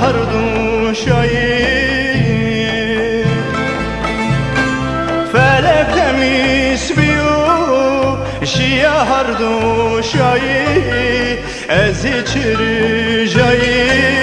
çağırdın şair Fele temiz biu şiyahardu şair Ez içir şair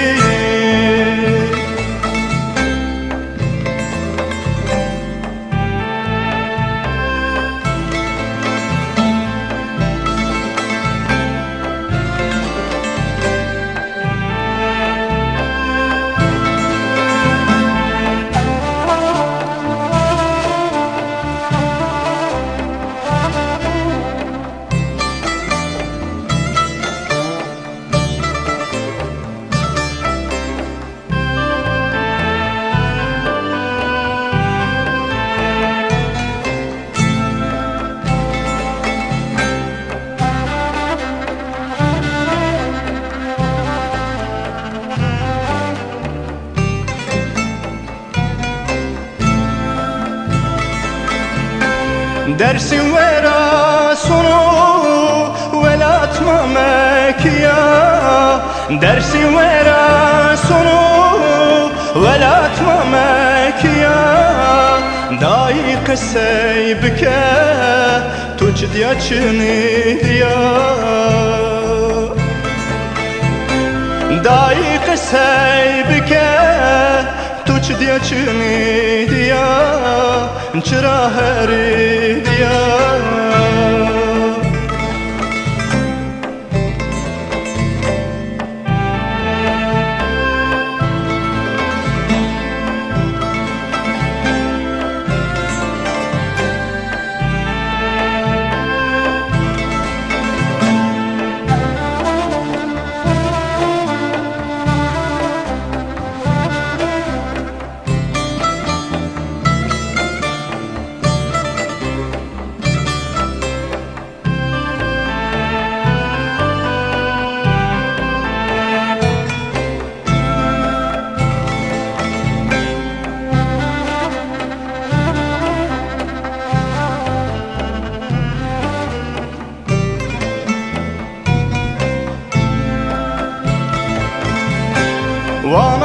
Dersin vera sonu velatma mekiya. Dersin vera sonu velatma mekiya. Dayı kısey bike tuç diya çini diya Dayı kısey diya çini diya Çıra heri diya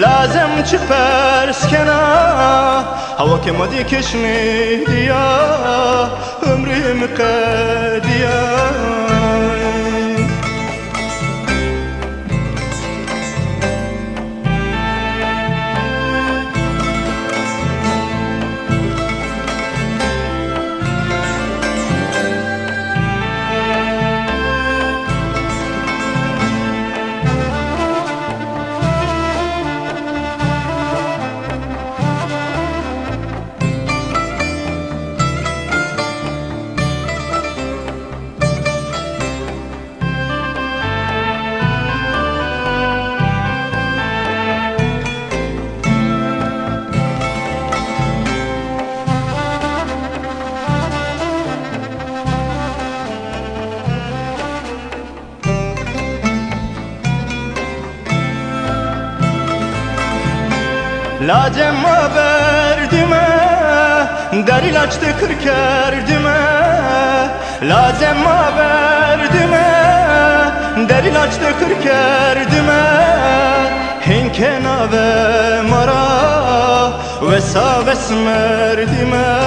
لازم چپرس کنا هوا که ما دیکش می دیا ömrüm kadiyan Lacem verdime Der ilaçtı kırk erdime. Lazem verdime Der ilaçtı kırk erdime. Hinkena ve mara Ve saves merdime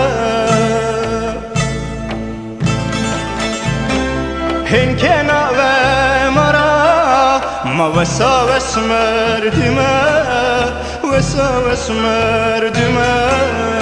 Hinkena ve mara Ma ve saves merdime وساوس مردمه